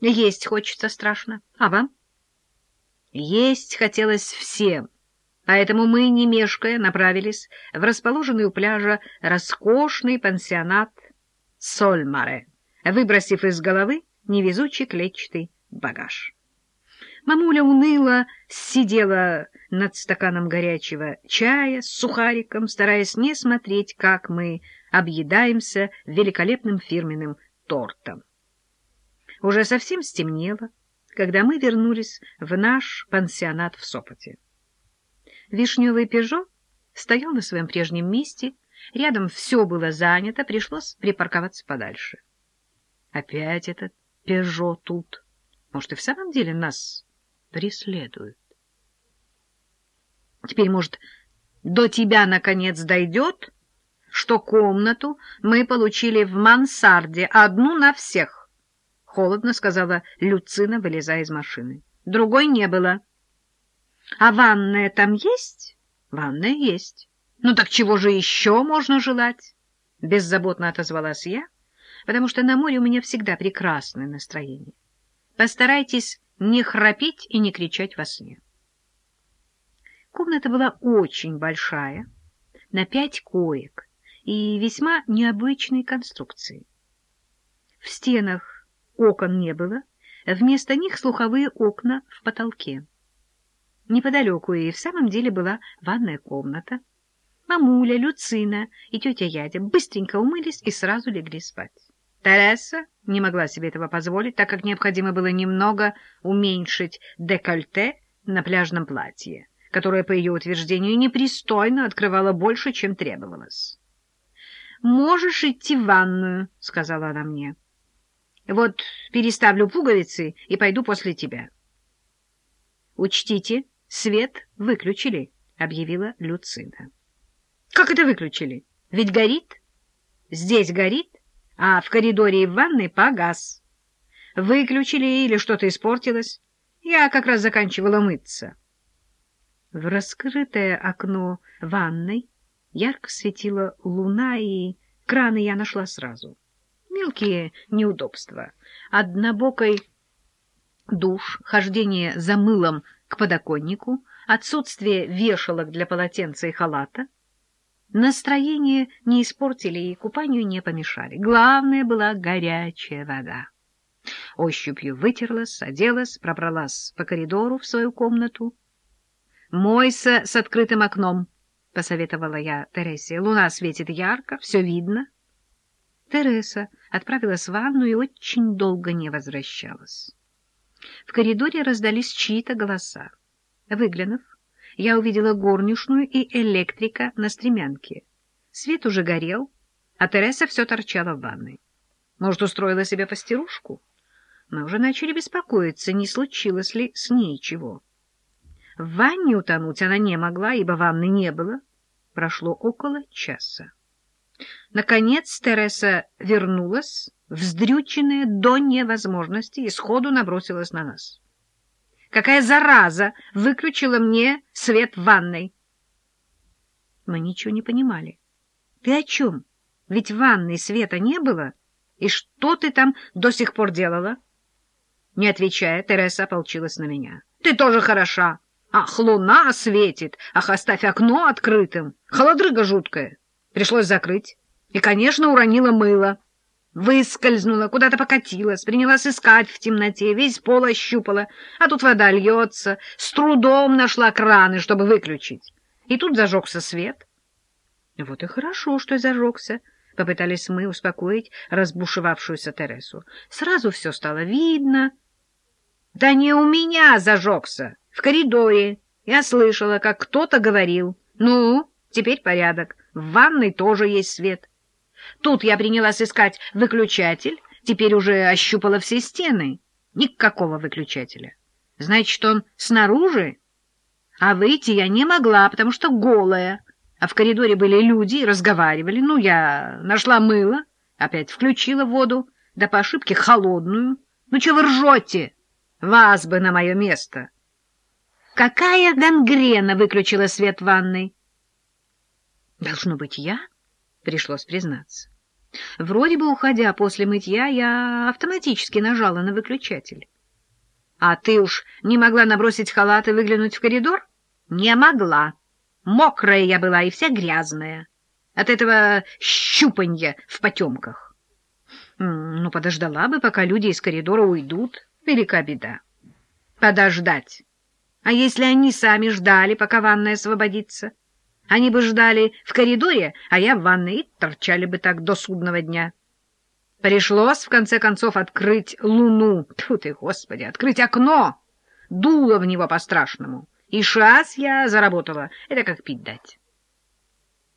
Есть хочется страшно. А вам? Есть хотелось всем. Поэтому мы, не мешкая, направились в расположенный у пляжа роскошный пансионат Сольмаре, выбросив из головы невезучий клетчатый багаж. Мамуля уныло сидела над стаканом горячего чая с сухариком, стараясь не смотреть, как мы объедаемся великолепным фирменным тортом. Уже совсем стемнело, когда мы вернулись в наш пансионат в Сопоте. Вишневый «Пежо» стоял на своем прежнем месте, рядом все было занято, пришлось припарковаться подальше. Опять этот «Пежо» тут. Может, и в самом деле нас преследуют. Теперь, может, до тебя, наконец, дойдет, что комнату мы получили в мансарде, одну на всех? — холодно сказала Люцина, вылезая из машины. — Другой не было. — а ванная там есть? Ванная есть. Ну так чего же еще можно желать? Беззаботно отозвалась я, потому что на море у меня всегда прекрасное настроение. Постарайтесь не храпеть и не кричать во сне. Комната была очень большая, на пять коек и весьма необычной конструкции. В стенах окон не было, вместо них слуховые окна в потолке. Неподалеку и в самом деле была ванная комната. Мамуля, Люцина и тетя Ядя быстренько умылись и сразу легли спать. Тереса не могла себе этого позволить, так как необходимо было немного уменьшить декольте на пляжном платье, которое, по ее утверждению, непристойно открывало больше, чем требовалось. «Можешь идти в ванную», — сказала она мне. «Вот переставлю пуговицы и пойду после тебя». «Учтите», Свет выключили, — объявила Люцина. — Как это выключили? Ведь горит. Здесь горит, а в коридоре и в ванной погас. Выключили или что-то испортилось. Я как раз заканчивала мыться. В раскрытое окно ванной ярко светила луна, и краны я нашла сразу. Мелкие неудобства. Однобокой душ, хождение за мылом к подоконнику, отсутствие вешалок для полотенца и халата. Настроение не испортили и купанию не помешали. Главное была горячая вода. Ощупью вытерлась, оделась, пробралась по коридору в свою комнату. «Мойся с открытым окном», — посоветовала я Тересе. «Луна светит ярко, все видно». Тереса отправилась в ванну и очень долго не возвращалась. В коридоре раздались чьи-то голоса. Выглянув, я увидела горничную и электрика на стремянке. Свет уже горел, а Тереса все торчала в ванной. Может, устроила себе постирушку? Мы уже начали беспокоиться, не случилось ли с ней чего. В ванне утонуть она не могла, ибо ванны не было. Прошло около часа. Наконец Тереса вернулась, вздрюченная до невозможности, и сходу набросилась на нас. «Какая зараза выключила мне свет в ванной!» Мы ничего не понимали. «Ты о чем? Ведь в ванной света не было. И что ты там до сих пор делала?» Не отвечая, Тереса ополчилась на меня. «Ты тоже хороша! Ах, луна светит! Ах, оставь окно открытым! Холодрыга жуткая!» Пришлось закрыть. И, конечно, уронила мыло. Выскользнула, куда-то покатилась, принялась искать в темноте, весь пол ощупала, а тут вода льется, с трудом нашла краны, чтобы выключить. И тут зажегся свет. Вот и хорошо, что зажегся. Попытались мы успокоить разбушевавшуюся Тересу. Сразу все стало видно. Да не у меня зажегся, в коридоре. Я слышала, как кто-то говорил. Ну, теперь порядок. В ванной тоже есть свет. Тут я принялась искать выключатель, теперь уже ощупала все стены. Никакого выключателя. Значит, он снаружи? А выйти я не могла, потому что голая. А в коридоре были люди разговаривали. Ну, я нашла мыло, опять включила воду, да по ошибке холодную. Ну, что вы ржете? Вас бы на мое место. Какая гангрена выключила свет в ванной? Должно быть, я? Пришлось признаться. Вроде бы, уходя после мытья, я автоматически нажала на выключатель. А ты уж не могла набросить халат и выглянуть в коридор? Не могла. Мокрая я была и вся грязная. От этого щупанья в потемках. Ну, подождала бы, пока люди из коридора уйдут. Велика беда. Подождать. А если они сами ждали, пока ванная освободится? Они бы ждали в коридоре, а я в ванной, и торчали бы так до судного дня. Пришлось, в конце концов, открыть луну. Тьфу ты, Господи, открыть окно! Дуло в него по-страшному. И шас я заработала. Это как пить дать.